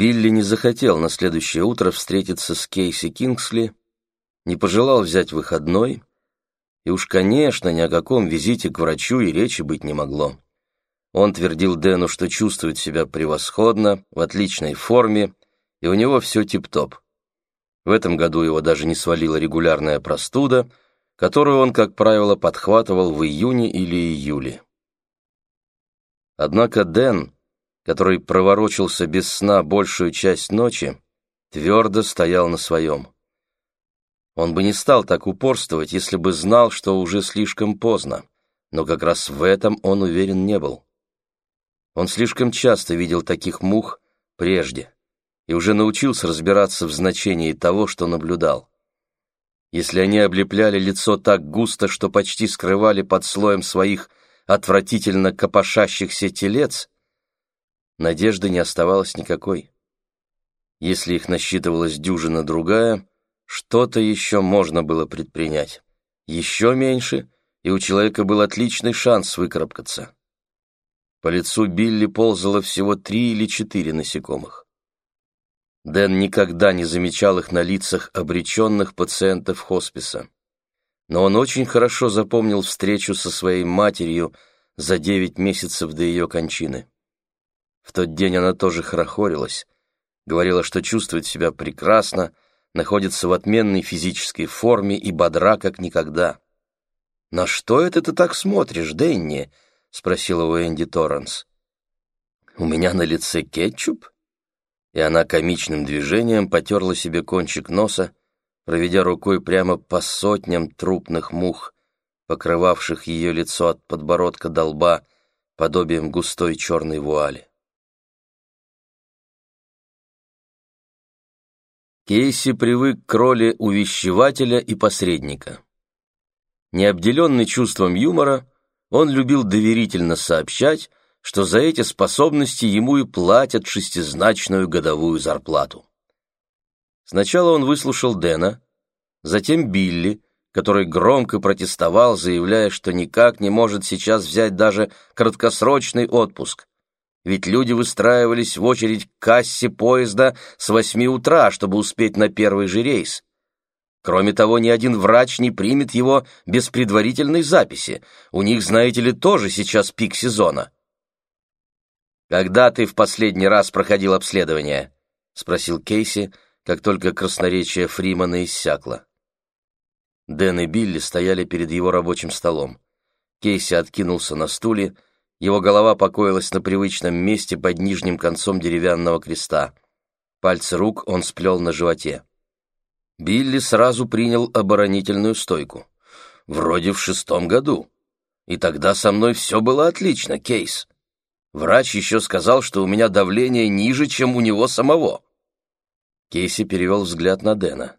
Билли не захотел на следующее утро встретиться с Кейси Кингсли, не пожелал взять выходной, и уж, конечно, ни о каком визите к врачу и речи быть не могло. Он твердил Дэну, что чувствует себя превосходно, в отличной форме, и у него все тип-топ. В этом году его даже не свалила регулярная простуда, которую он, как правило, подхватывал в июне или июле. Однако Дэн который проворочился без сна большую часть ночи, твердо стоял на своем. Он бы не стал так упорствовать, если бы знал, что уже слишком поздно, но как раз в этом он уверен не был. Он слишком часто видел таких мух прежде и уже научился разбираться в значении того, что наблюдал. Если они облепляли лицо так густо, что почти скрывали под слоем своих отвратительно копошащихся телец, надежды не оставалось никакой. Если их насчитывалась дюжина другая, что-то еще можно было предпринять. Еще меньше, и у человека был отличный шанс выкарабкаться. По лицу Билли ползало всего три или четыре насекомых. Дэн никогда не замечал их на лицах обреченных пациентов хосписа. Но он очень хорошо запомнил встречу со своей матерью за девять месяцев до ее кончины. В тот день она тоже хорохорилась, говорила, что чувствует себя прекрасно, находится в отменной физической форме и бодра, как никогда. «На что это ты так смотришь, Дэнни?» — спросила у Энди Торренс. «У меня на лице кетчуп?» И она комичным движением потерла себе кончик носа, проведя рукой прямо по сотням трупных мух, покрывавших ее лицо от подбородка до лба подобием густой черной вуали. Кейси привык к роли увещевателя и посредника. Необделенный чувством юмора, он любил доверительно сообщать, что за эти способности ему и платят шестизначную годовую зарплату. Сначала он выслушал Дэна, затем Билли, который громко протестовал, заявляя, что никак не может сейчас взять даже краткосрочный отпуск, ведь люди выстраивались в очередь к кассе поезда с восьми утра, чтобы успеть на первый же рейс. Кроме того, ни один врач не примет его без предварительной записи. У них, знаете ли, тоже сейчас пик сезона. «Когда ты в последний раз проходил обследование?» — спросил Кейси, как только красноречие Фримана иссякло. Дэн и Билли стояли перед его рабочим столом. Кейси откинулся на стуле, его голова покоилась на привычном месте под нижним концом деревянного креста. Пальцы рук он сплел на животе. Билли сразу принял оборонительную стойку. Вроде в шестом году. И тогда со мной все было отлично, Кейс. Врач еще сказал, что у меня давление ниже, чем у него самого. Кейси перевел взгляд на Дэна.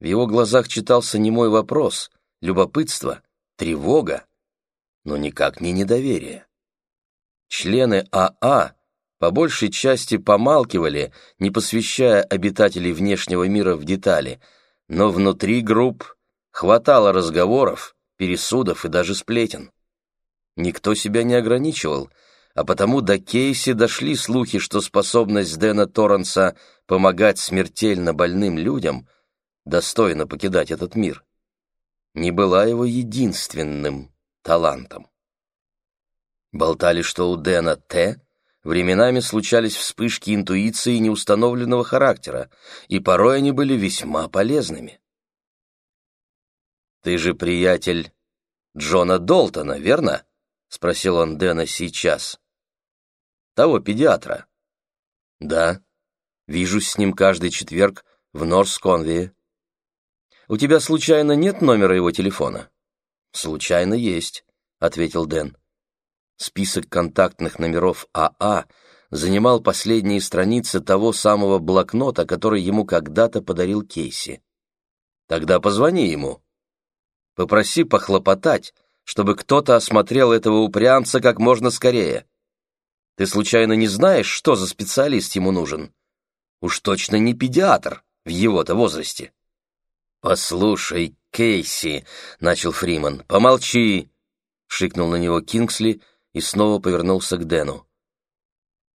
В его глазах читался немой вопрос, любопытство, тревога, но никак не недоверие. Члены АА а по большей части помалкивали, не посвящая обитателей внешнего мира в детали, но внутри групп хватало разговоров, пересудов и даже сплетен. Никто себя не ограничивал, а потому до Кейси дошли слухи, что способность Дэна Торренса помогать смертельно больным людям достойно покидать этот мир не была его единственным талантом. Болтали, что у Дэна Т. временами случались вспышки интуиции неустановленного характера, и порой они были весьма полезными. «Ты же приятель Джона Долтона, верно?» — спросил он Дэна сейчас. «Того педиатра». «Да. Вижусь с ним каждый четверг в Норс-Конвее». «У тебя случайно нет номера его телефона?» «Случайно есть», — ответил Дэн. Список контактных номеров АА а занимал последние страницы того самого блокнота, который ему когда-то подарил Кейси. Тогда позвони ему. Попроси похлопотать, чтобы кто-то осмотрел этого упрямца как можно скорее. Ты случайно не знаешь, что за специалист ему нужен? Уж точно не педиатр в его-то возрасте. «Послушай, Кейси», — начал Фриман, — «помолчи», — шикнул на него Кингсли, — и снова повернулся к Дэну.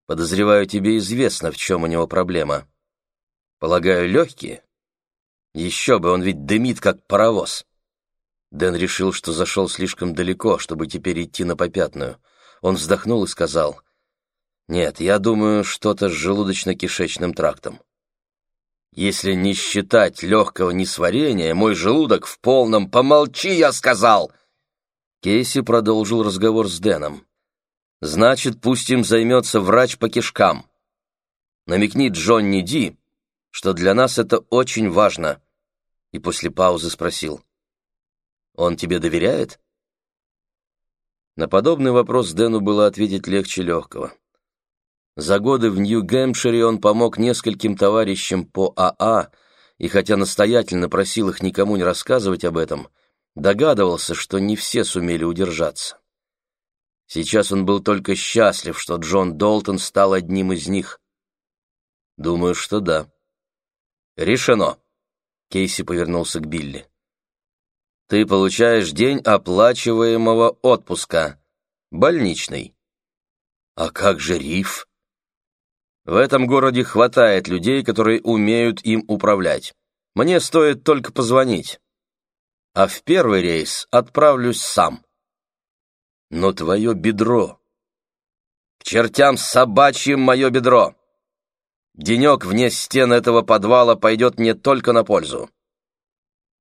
Подозреваю, тебе известно, в чем у него проблема. Полагаю, легкие? Еще бы, он ведь дымит, как паровоз. Дэн решил, что зашел слишком далеко, чтобы теперь идти на попятную. Он вздохнул и сказал, «Нет, я думаю, что-то с желудочно-кишечным трактом. Если не считать легкого несварения, мой желудок в полном... Помолчи, я сказал!» Кейси продолжил разговор с Дэном. «Значит, пусть им займется врач по кишкам. Намекни Джонни Ди, что для нас это очень важно». И после паузы спросил. Он тебе доверяет?» На подобный вопрос Дэну было ответить легче легкого. За годы в Нью-Гэмпшире он помог нескольким товарищам по АА, и хотя настоятельно просил их никому не рассказывать об этом, догадывался, что не все сумели удержаться. Сейчас он был только счастлив, что Джон Долтон стал одним из них. Думаю, что да. Решено. Кейси повернулся к Билли ты получаешь день оплачиваемого отпуска. Больничный. А как же риф? В этом городе хватает людей, которые умеют им управлять. Мне стоит только позвонить. А в первый рейс отправлюсь сам. Но твое бедро... К чертям собачьим мое бедро! Денек вне стен этого подвала пойдет мне только на пользу.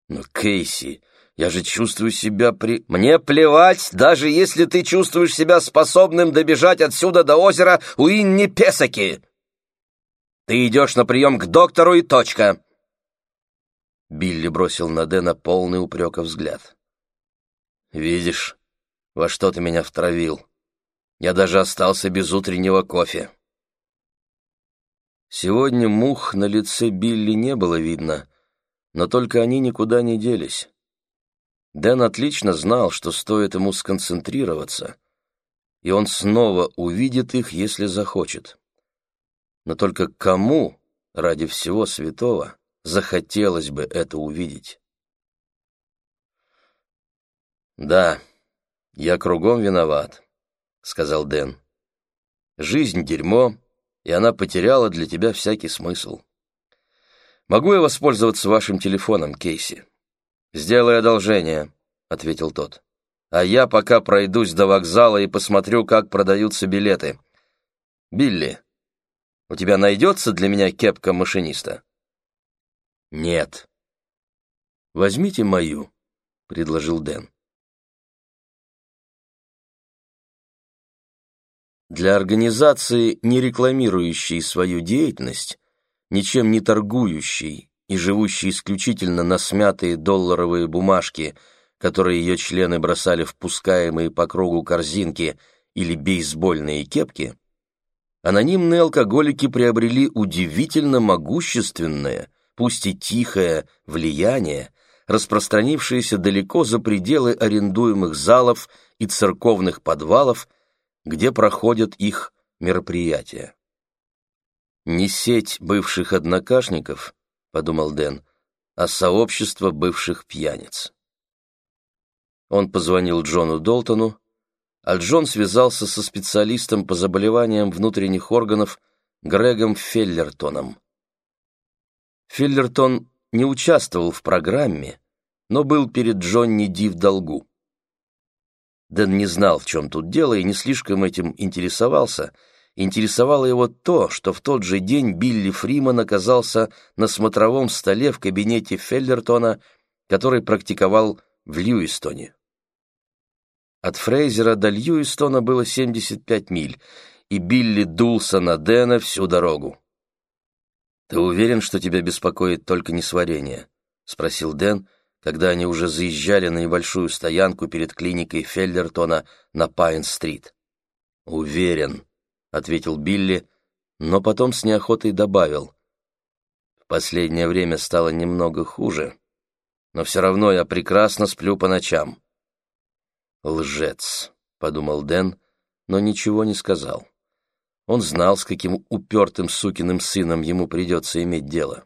Но, Кейси, я же чувствую себя при... Мне плевать, даже если ты чувствуешь себя способным добежать отсюда до озера Уинни Песаки. Ты идешь на прием к доктору и точка. Билли бросил на Дэна полный упрека взгляд. «Видишь, во что ты меня втравил. Я даже остался без утреннего кофе». Сегодня мух на лице Билли не было видно, но только они никуда не делись. Дэн отлично знал, что стоит ему сконцентрироваться, и он снова увидит их, если захочет. Но только кому, ради всего святого, захотелось бы это увидеть? «Да, я кругом виноват», — сказал Дэн. «Жизнь — дерьмо, и она потеряла для тебя всякий смысл. Могу я воспользоваться вашим телефоном, Кейси?» «Сделай одолжение», — ответил тот. «А я пока пройдусь до вокзала и посмотрю, как продаются билеты. Билли, у тебя найдется для меня кепка машиниста?» «Нет». «Возьмите мою», — предложил Дэн. Для организации, не рекламирующей свою деятельность, ничем не торгующей и живущей исключительно на смятые долларовые бумажки, которые ее члены бросали в пускаемые по кругу корзинки или бейсбольные кепки, анонимные алкоголики приобрели удивительно могущественное, пусть и тихое, влияние, распространившееся далеко за пределы арендуемых залов и церковных подвалов, где проходят их мероприятия. Не сеть бывших однокашников, — подумал Дэн, — а сообщество бывших пьяниц. Он позвонил Джону Долтону, а Джон связался со специалистом по заболеваниям внутренних органов Грегом Феллертоном. Феллертон не участвовал в программе, но был перед Джонни Ди в долгу. Дэн не знал, в чем тут дело, и не слишком этим интересовался — Интересовало его то, что в тот же день Билли Фриман оказался на смотровом столе в кабинете Феллертона, который практиковал в Льюистоне. От Фрейзера до Льюистона было 75 миль, и Билли дулся на Дэна всю дорогу. «Ты уверен, что тебя беспокоит только несварение?» — спросил Дэн, когда они уже заезжали на небольшую стоянку перед клиникой Феллертона на Пайн-стрит. «Уверен», — ответил Билли, но потом с неохотой добавил. «В последнее время стало немного хуже, но все равно я прекрасно сплю по ночам». «Лжец», — подумал Дэн, но ничего не сказал. Он знал, с каким упертым сукиным сыном ему придется иметь дело.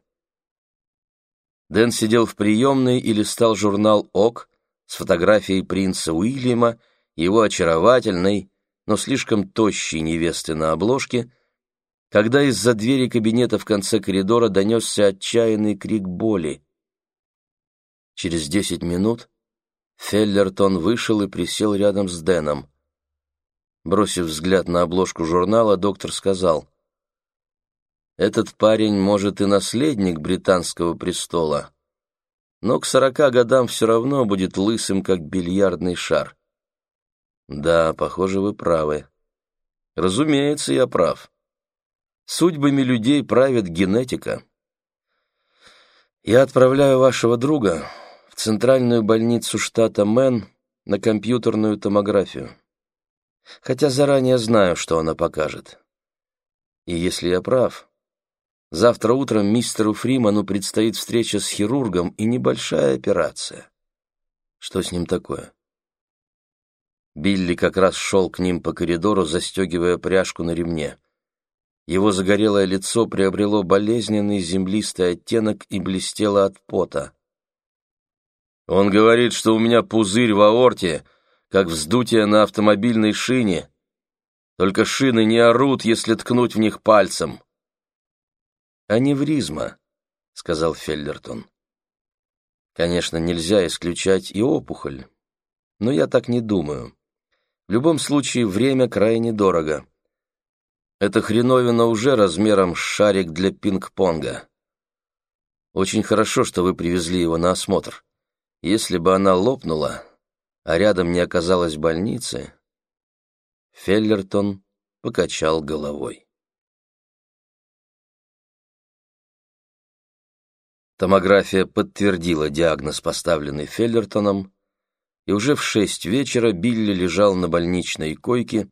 Дэн сидел в приемной и листал журнал «Ок» с фотографией принца Уильяма, его очаровательной, но слишком тощей невесты на обложке когда из-за двери кабинета в конце коридора донесся отчаянный крик боли. Через десять минут Феллертон вышел и присел рядом с Дэном. Бросив взгляд на обложку журнала, доктор сказал, «Этот парень, может, и наследник британского престола, но к сорока годам все равно будет лысым, как бильярдный шар». «Да, похоже, вы правы». «Разумеется, я прав. Судьбами людей правит генетика». «Я отправляю вашего друга в центральную больницу штата Мэн на компьютерную томографию. Хотя заранее знаю, что она покажет. И если я прав, завтра утром мистеру Фриману предстоит встреча с хирургом и небольшая операция. Что с ним такое? Билли как раз шел к ним по коридору, застегивая пряжку на ремне. Его загорелое лицо приобрело болезненный землистый оттенок и блестело от пота. Он говорит, что у меня пузырь в аорте, как вздутие на автомобильной шине. Только шины не орут, если ткнуть в них пальцем. «Аневризма», — сказал Феллертон. «Конечно, нельзя исключать и опухоль, но я так не думаю. В любом случае, время крайне дорого. Эта хреновина уже размером с шарик для пинг-понга. Очень хорошо, что вы привезли его на осмотр. Если бы она лопнула, а рядом не оказалось больницы, Феллертон покачал головой. Томография подтвердила диагноз, поставленный Феллертоном, и уже в шесть вечера Билли лежал на больничной койке,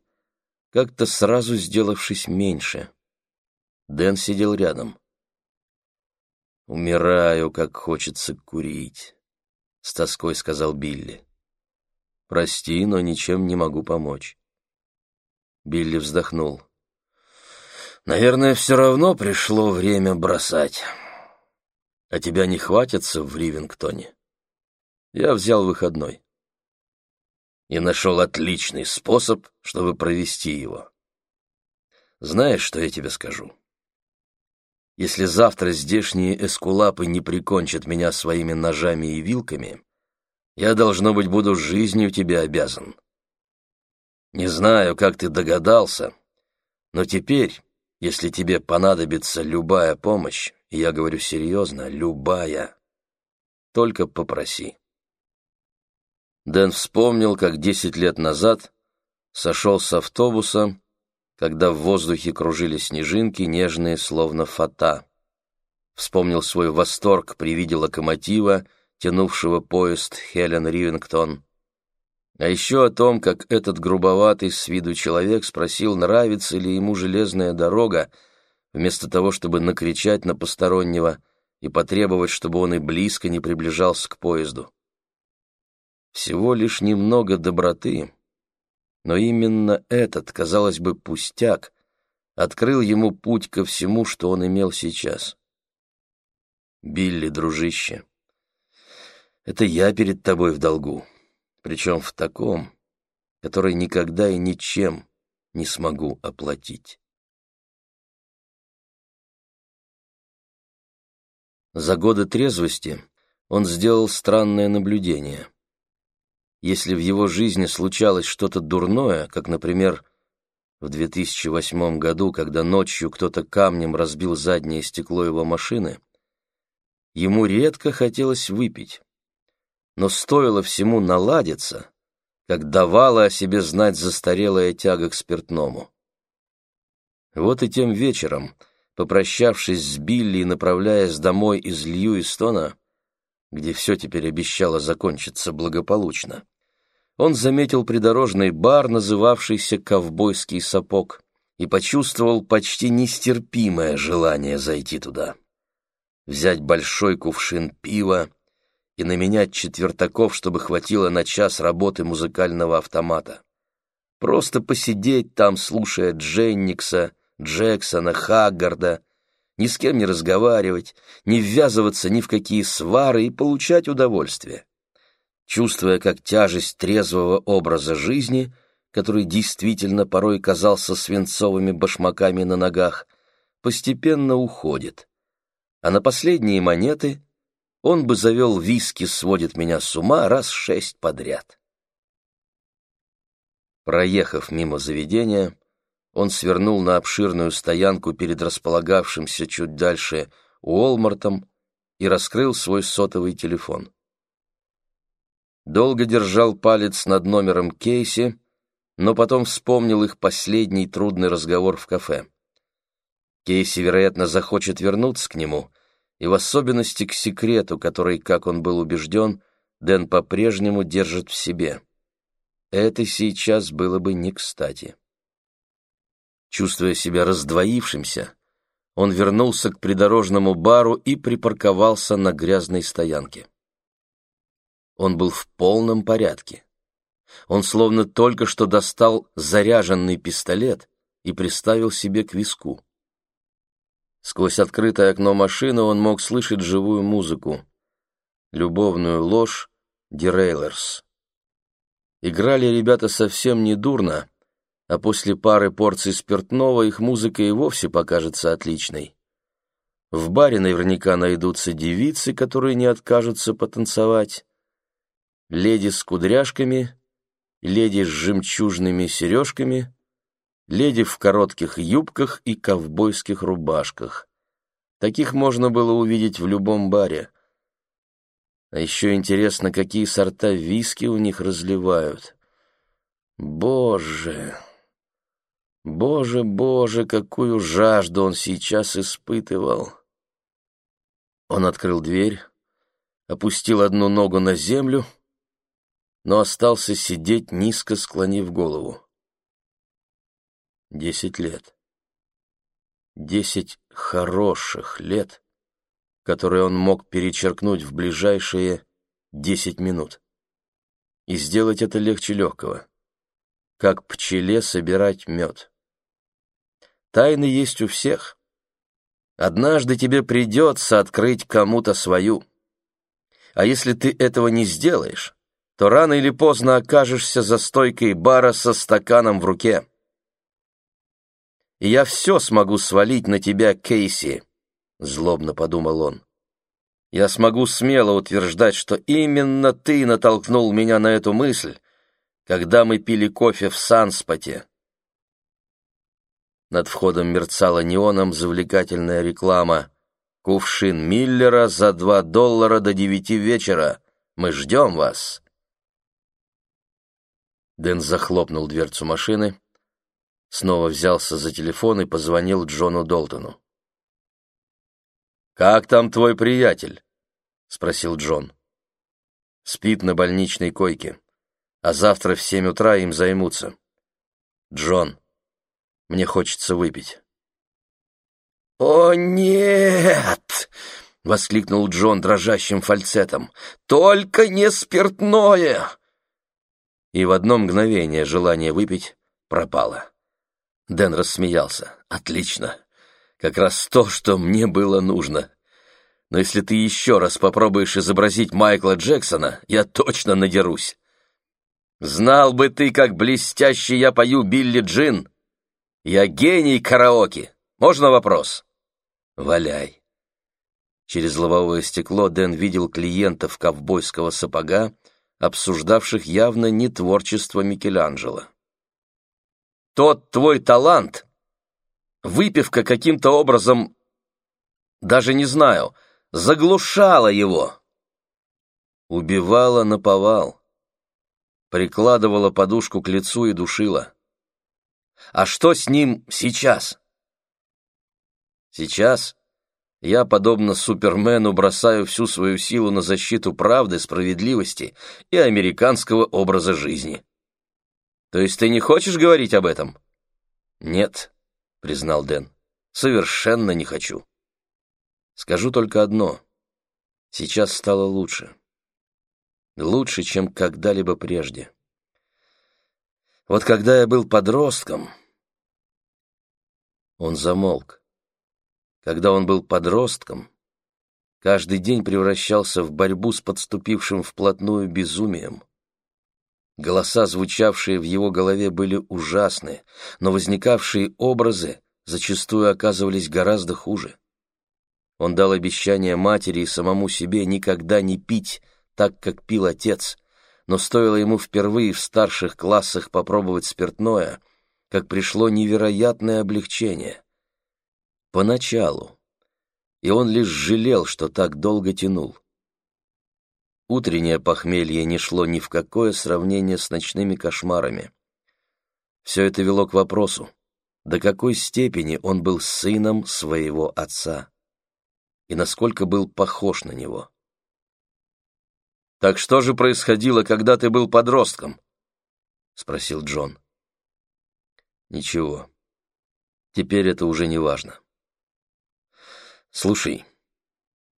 как-то сразу сделавшись меньше. Дэн сидел рядом. «Умираю, как хочется курить», — с тоской сказал Билли. «Прости, но ничем не могу помочь». Билли вздохнул. «Наверное, все равно пришло время бросать. А тебя не хватится в Ривингтоне?» Я взял выходной и нашел отличный способ, чтобы провести его. Знаешь, что я тебе скажу? Если завтра здешние эскулапы не прикончат меня своими ножами и вилками, я, должно быть, буду жизнью тебе обязан. Не знаю, как ты догадался, но теперь, если тебе понадобится любая помощь, я говорю серьезно, любая, только попроси. Дэн вспомнил, как десять лет назад сошел с автобуса когда в воздухе кружили снежинки, нежные, словно фата. Вспомнил свой восторг при виде локомотива, тянувшего поезд Хелен Ривингтон. А еще о том, как этот грубоватый с виду человек спросил, нравится ли ему железная дорога, вместо того, чтобы накричать на постороннего и потребовать, чтобы он и близко не приближался к поезду. Всего лишь немного доброты, но именно этот, казалось бы, пустяк открыл ему путь ко всему, что он имел сейчас. «Билли, дружище, это я перед тобой в долгу, причем в таком, который никогда и ничем не смогу оплатить». За годы трезвости он сделал странное наблюдение. Если в его жизни случалось что-то дурное, как, например, в 2008 году, когда ночью кто-то камнем разбил заднее стекло его машины, ему редко хотелось выпить. Но стоило всему наладиться, как давала о себе знать застарелая тяга к спиртному. Вот и тем вечером, попрощавшись с Билли и направляясь домой из Льюистона, где все теперь обещало закончиться благополучно, он заметил придорожный бар, называвшийся «Ковбойский сапог», и почувствовал почти нестерпимое желание зайти туда. Взять большой кувшин пива и наменять четвертаков, чтобы хватило на час работы музыкального автомата. Просто посидеть там, слушая Дженникса, Джексона, Хаггарда, ни с кем не разговаривать, не ввязываться ни в какие свары и получать удовольствие чувствуя, как тяжесть трезвого образа жизни, который действительно порой казался свинцовыми башмаками на ногах, постепенно уходит, а на последние монеты он бы завел виски «Сводит меня с ума» раз шесть подряд. Проехав мимо заведения, он свернул на обширную стоянку перед располагавшимся чуть дальше Уолмартом и раскрыл свой сотовый телефон. Долго держал палец над номером Кейси, но потом вспомнил их последний трудный разговор в кафе. Кейси, вероятно, захочет вернуться к нему, и в особенности к секрету, который, как он был убежден, Дэн по-прежнему держит в себе. Это сейчас было бы не кстати. Чувствуя себя раздвоившимся, он вернулся к придорожному бару и припарковался на грязной стоянке. Он был в полном порядке. Он словно только что достал заряженный пистолет и приставил себе к виску. Сквозь открытое окно машины он мог слышать живую музыку. Любовную ложь Дирайлерс. Играли ребята совсем недурно, а после пары порций спиртного их музыка и вовсе покажется отличной. В баре наверняка найдутся девицы, которые не откажутся потанцевать. Леди с кудряшками, леди с жемчужными сережками, леди в коротких юбках и ковбойских рубашках. Таких можно было увидеть в любом баре. А еще интересно, какие сорта виски у них разливают. Боже! Боже, боже, какую жажду он сейчас испытывал! Он открыл дверь, опустил одну ногу на землю, но остался сидеть, низко склонив голову. Десять лет. Десять хороших лет, которые он мог перечеркнуть в ближайшие десять минут. И сделать это легче легкого, как пчеле собирать мед. Тайны есть у всех. Однажды тебе придется открыть кому-то свою. А если ты этого не сделаешь, то рано или поздно окажешься за стойкой бара со стаканом в руке. И я все смогу свалить на тебя, Кейси, — злобно подумал он. Я смогу смело утверждать, что именно ты натолкнул меня на эту мысль, когда мы пили кофе в Санспоте. Над входом мерцала неоном завлекательная реклама. «Кувшин Миллера за два доллара до девяти вечера. Мы ждем вас!» Дэн захлопнул дверцу машины, снова взялся за телефон и позвонил Джону Долтону. «Как там твой приятель?» — спросил Джон. «Спит на больничной койке, а завтра в семь утра им займутся. Джон, мне хочется выпить». «О, нет!» — воскликнул Джон дрожащим фальцетом. «Только не спиртное!» И в одно мгновение желание выпить пропало. Дэн рассмеялся. «Отлично! Как раз то, что мне было нужно. Но если ты еще раз попробуешь изобразить Майкла Джексона, я точно надерусь. Знал бы ты, как блестяще я пою Билли Джин!» Я гений караоке. Можно вопрос? Валяй. Через лобовое стекло Дэн видел клиентов ковбойского сапога, обсуждавших явно не творчество Микеланджело. Тот твой талант, выпивка каким-то образом, даже не знаю, заглушала его. Убивала наповал, прикладывала подушку к лицу и душила. А что с ним сейчас? Сейчас я, подобно Супермену, бросаю всю свою силу на защиту правды, справедливости и американского образа жизни. То есть ты не хочешь говорить об этом? Нет, признал Дэн. Совершенно не хочу. Скажу только одно. Сейчас стало лучше. Лучше, чем когда-либо прежде. Вот когда я был подростком... Он замолк. Когда он был подростком, каждый день превращался в борьбу с подступившим вплотную безумием. Голоса, звучавшие в его голове, были ужасны, но возникавшие образы зачастую оказывались гораздо хуже. Он дал обещание матери и самому себе никогда не пить так, как пил отец, но стоило ему впервые в старших классах попробовать спиртное, как пришло невероятное облегчение. Поначалу. И он лишь жалел, что так долго тянул. Утреннее похмелье не шло ни в какое сравнение с ночными кошмарами. Все это вело к вопросу, до какой степени он был сыном своего отца и насколько был похож на него. «Так что же происходило, когда ты был подростком?» — спросил Джон. «Ничего. Теперь это уже не важно. Слушай,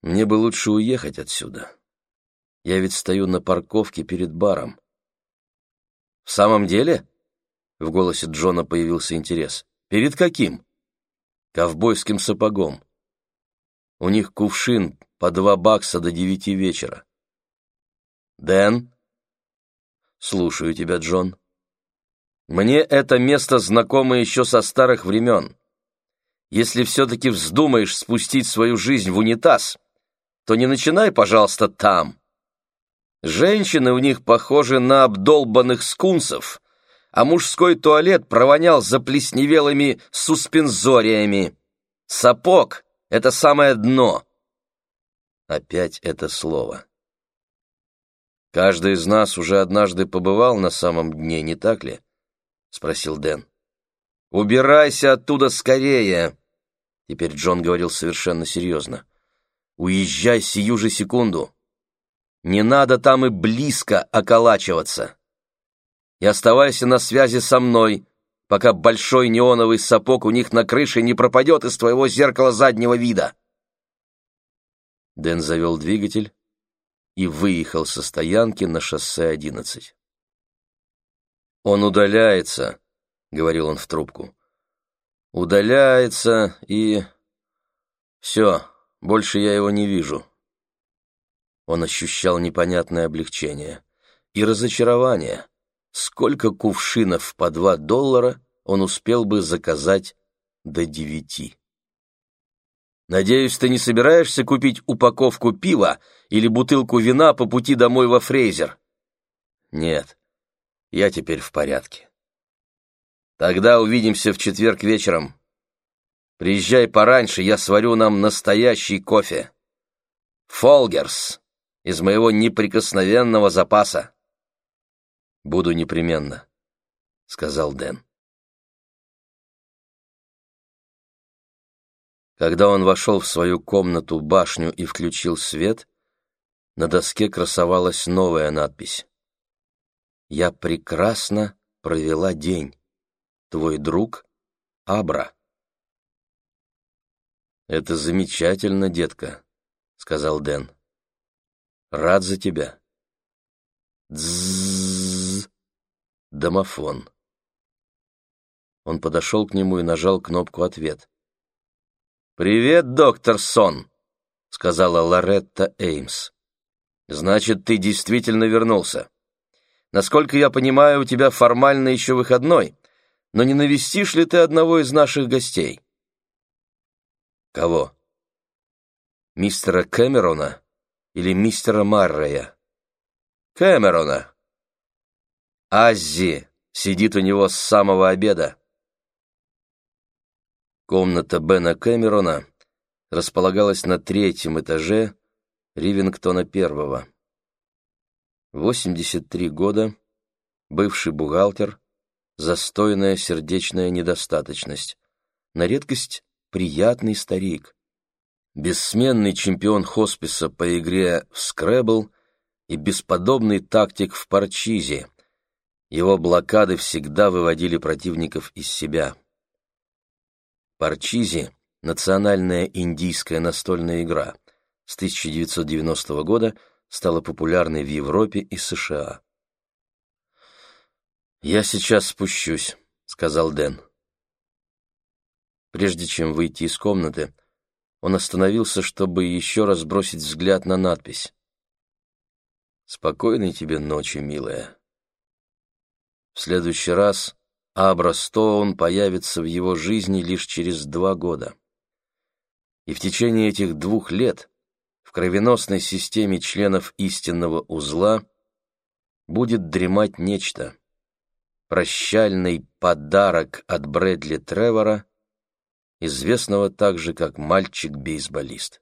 мне бы лучше уехать отсюда. Я ведь стою на парковке перед баром». «В самом деле?» — в голосе Джона появился интерес. «Перед каким?» «Ковбойским сапогом. У них кувшин по два бакса до девяти вечера. Дэн? Слушаю тебя, Джон. Мне это место знакомо еще со старых времен. Если все-таки вздумаешь спустить свою жизнь в унитаз, то не начинай, пожалуйста, там. Женщины у них похожи на обдолбанных скунсов, а мужской туалет провонял заплесневелыми суспензориями. Сапог это самое дно. Опять это слово. Каждый из нас уже однажды побывал на самом дне, не так ли? Спросил Дэн. Убирайся оттуда скорее. Теперь Джон говорил совершенно серьезно. Уезжай сию же секунду. Не надо там и близко околачиваться. И оставайся на связи со мной, пока большой неоновый сапог у них на крыше не пропадет из твоего зеркала заднего вида. Дэн завел двигатель и выехал со стоянки на шоссе 11. «Он удаляется», — говорил он в трубку. «Удаляется и... Все, больше я его не вижу». Он ощущал непонятное облегчение и разочарование сколько кувшинов по два доллара он успел бы заказать до девяти. «Надеюсь, ты не собираешься купить упаковку пива или бутылку вина по пути домой во Фрейзер?» «Нет, я теперь в порядке». «Тогда увидимся в четверг вечером. Приезжай пораньше, я сварю нам настоящий кофе. Фолгерс из моего неприкосновенного запаса». «Буду непременно», — сказал Дэн. Когда он вошел в свою комнату, башню и включил свет, на доске красовалась новая надпись. «Я прекрасно провела день. Твой друг Абра». «Это замечательно, детка», — сказал Дэн. «Рад за тебя». Дзззз. Домофон. Он подошел к нему и нажал кнопку «Ответ». «Привет, доктор Сон», — сказала Лоретта Эймс. «Значит, ты действительно вернулся. Насколько я понимаю, у тебя формально еще выходной, но не навестишь ли ты одного из наших гостей?» «Кого? Мистера Кэмерона или мистера Маррея?» Кэмерона. Аззи сидит у него с самого обеда. Комната Бена Кэмерона располагалась на третьем этаже Ривингтона первого. 83 года, бывший бухгалтер, застойная сердечная недостаточность, на редкость приятный старик, бессменный чемпион хосписа по игре в скребл и бесподобный тактик в Парчизе. Его блокады всегда выводили противников из себя. Парчизи — национальная индийская настольная игра. С 1990 года стала популярной в Европе и США. «Я сейчас спущусь», — сказал Дэн. Прежде чем выйти из комнаты, он остановился, чтобы еще раз бросить взгляд на надпись. Спокойной тебе ночи, милая. В следующий раз Абра Стоун появится в его жизни лишь через два года. И в течение этих двух лет в кровеносной системе членов истинного узла будет дремать нечто. Прощальный подарок от Брэдли Тревора, известного также как мальчик-бейсболист.